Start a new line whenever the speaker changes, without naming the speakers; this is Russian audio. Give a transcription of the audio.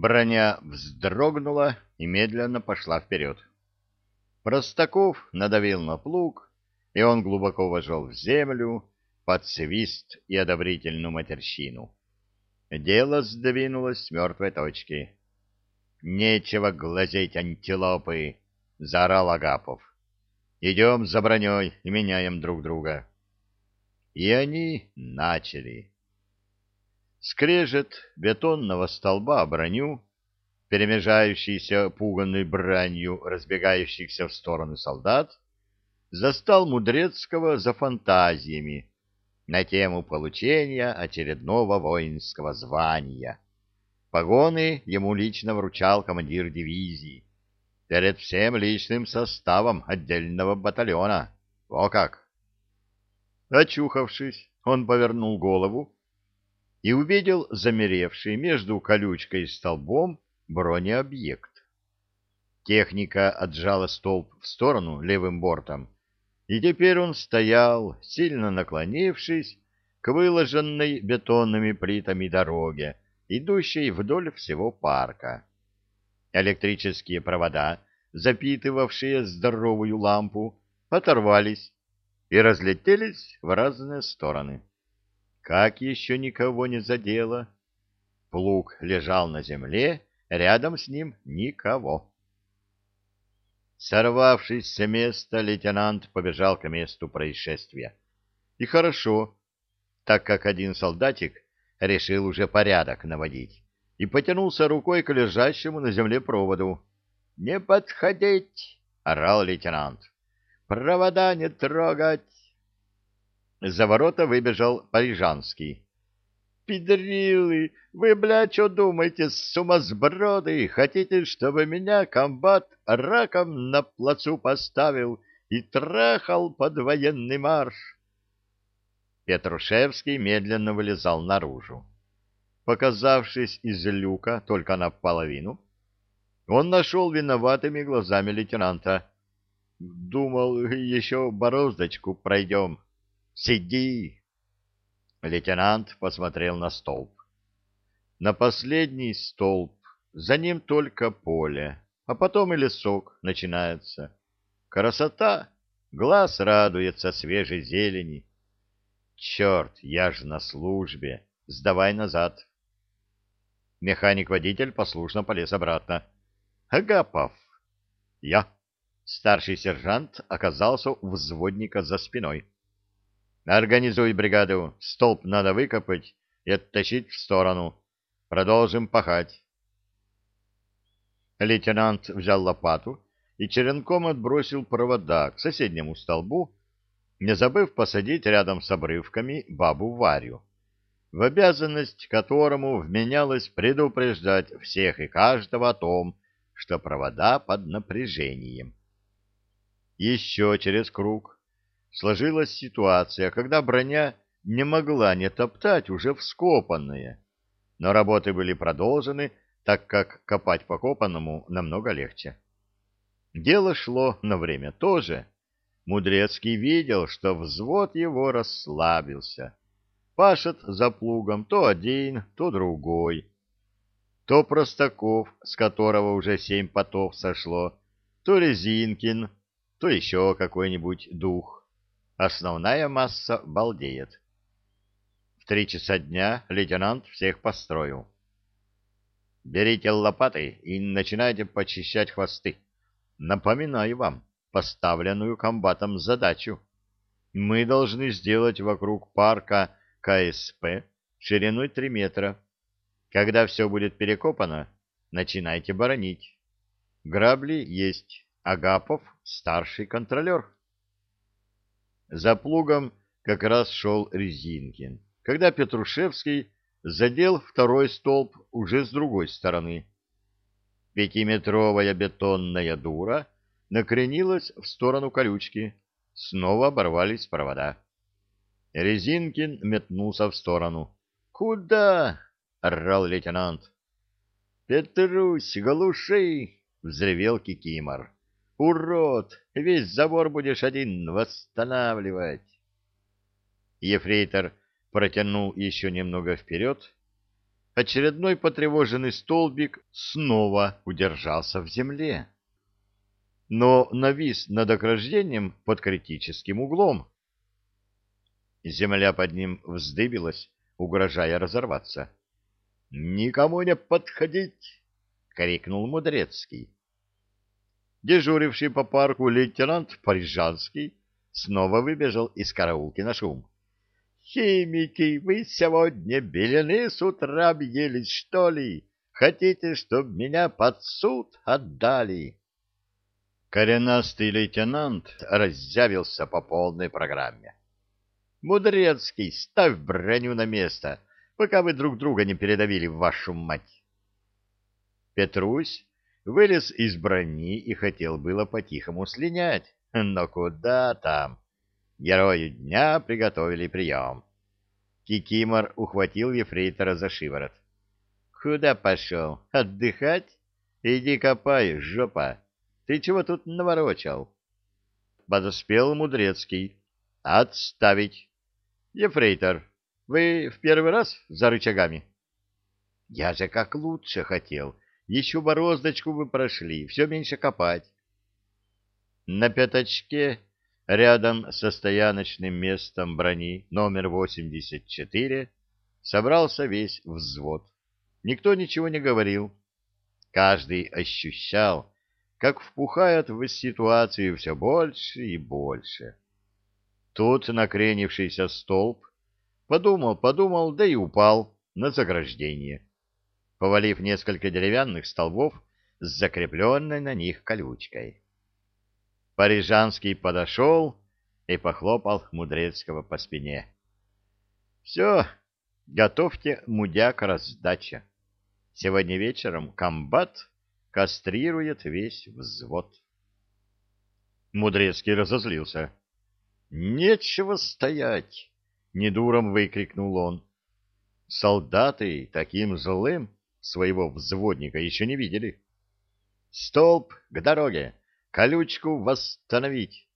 Броня вздрогнула и медленно пошла вперед. Простаков надавил на плуг, и он глубоко вошел в землю под свист и одобрительную матерщину. Дело сдвинулось с мертвой точки. «Нечего глазеть, антилопы!» — заорал Агапов. «Идем за броней и меняем друг друга». И они начали. Скрежет бетонного столба броню, перемежающийся пуганной бранью разбегающихся в стороны солдат, застал Мудрецкого за фантазиями на тему получения очередного воинского звания. Погоны ему лично вручал командир дивизии перед всем личным составом отдельного батальона. О как! Очухавшись, он повернул голову и увидел замеревший между колючкой и столбом бронеобъект. Техника отжала столб в сторону левым бортом, и теперь он стоял, сильно наклонившись к выложенной бетонными плитами дороге, идущей вдоль всего парка. Электрические провода, запитывавшие здоровую лампу, оторвались и разлетелись в разные стороны. Как еще никого не задело? Плуг лежал на земле, рядом с ним никого. Сорвавшись с места, лейтенант побежал к месту происшествия. И хорошо, так как один солдатик решил уже порядок наводить и потянулся рукой к лежащему на земле проводу. «Не подходить!» — орал лейтенант. «Провода не трогать!» За ворота выбежал Парижанский. «Педрилы, вы, бля, что думаете, сумасброды? Хотите, чтобы меня комбат раком на плацу поставил и трахал под военный марш?» Петрушевский медленно вылезал наружу. Показавшись из люка только наполовину, он нашел виноватыми глазами лейтенанта. Думал, еще бороздочку пройдем. Сиди! Лейтенант посмотрел на столб. На последний столб, за ним только поле, а потом и лесок начинается. Красота! Глаз радуется свежей зелени. Черт, я же на службе. Сдавай назад. Механик-водитель послушно полез обратно. Агапов. Я. Старший сержант оказался у взводника за спиной. Организуй бригаду. Столб надо выкопать и оттащить в сторону. Продолжим пахать. Лейтенант взял лопату и черенком отбросил провода к соседнему столбу, не забыв посадить рядом с обрывками бабу Варю, в обязанность которому вменялось предупреждать всех и каждого о том, что провода под напряжением. Еще через круг сложилась ситуация, когда броня не могла не топтать уже вскопанное, но работы были продолжены, так как копать по копанному намного легче. Дело шло на время тоже. Мудрецкий видел, что взвод его расслабился. Пашет за плугом то один, то другой то Простаков, с которого уже семь потов сошло, то Резинкин, то еще какой-нибудь дух. Основная масса балдеет. В три часа дня лейтенант всех построил. Берите лопаты и начинайте почищать хвосты. Напоминаю вам поставленную комбатом задачу. Мы должны сделать вокруг парка КСП шириной 3 метра когда все будет перекопано, начинайте боронить. Грабли есть. Агапов — старший контролер. За плугом как раз шел Резинкин, когда Петрушевский задел второй столб уже с другой стороны. Пятиметровая бетонная дура накренилась в сторону колючки. Снова оборвались провода. Резинкин метнулся в сторону. «Куда?» — орал лейтенант. «Петрусь, глуши!» — взревел Кикимор. «Урод! Весь забор будешь один восстанавливать!» Ефрейтор протянул еще немного вперед, очередной потревоженный столбик снова удержался в земле, но навис над ограждением под критическим углом. Земля под ним вздыбилась, угрожая разорваться. — Никому не подходить! — крикнул Мудрецкий. Дежуривший по парку лейтенант Парижанский снова выбежал из караулки на шум. «Химики, вы сегодня белены с утра объелись, что ли? Хотите, чтобы меня под суд отдали?» Коренастый лейтенант раззявился по полной программе. «Мудрецкий, ставь броню на место, пока вы друг друга не передавили в вашу мать!» Петрусь вылез из брони и хотел было по-тихому слинять, но куда там? Герою дня приготовили прием. Кикимор ухватил ефрейтора за шиворот. — Куда пошел? Отдыхать? Иди копай, жопа. Ты чего тут наворочал? Подоспел Мудрецкий. — Отставить. — Ефрейтор, вы в первый раз за рычагами? — Я же как лучше хотел. Еще бороздочку вы прошли, все меньше копать. На пятачке, рядом со стояночным местом брони номер 84, собрался весь взвод. Никто ничего не говорил. Каждый ощущал, как впухает в ситуацию все больше и больше. Тут накренившийся столб подумал, подумал, да и упал на заграждение, повалив несколько деревянных столбов с закрепленной на них колючкой. Парижанский подошел и похлопал Мудрецкого по спине. — Все, готовьте мудяк раздача. Сегодня вечером комбат кастрирует весь взвод. Мудрецкий разозлился. — Нечего стоять! — недуром выкрикнул он. Солдаты таким злым своего взводника еще не видели. — Столб к дороге! Колючку восстановить.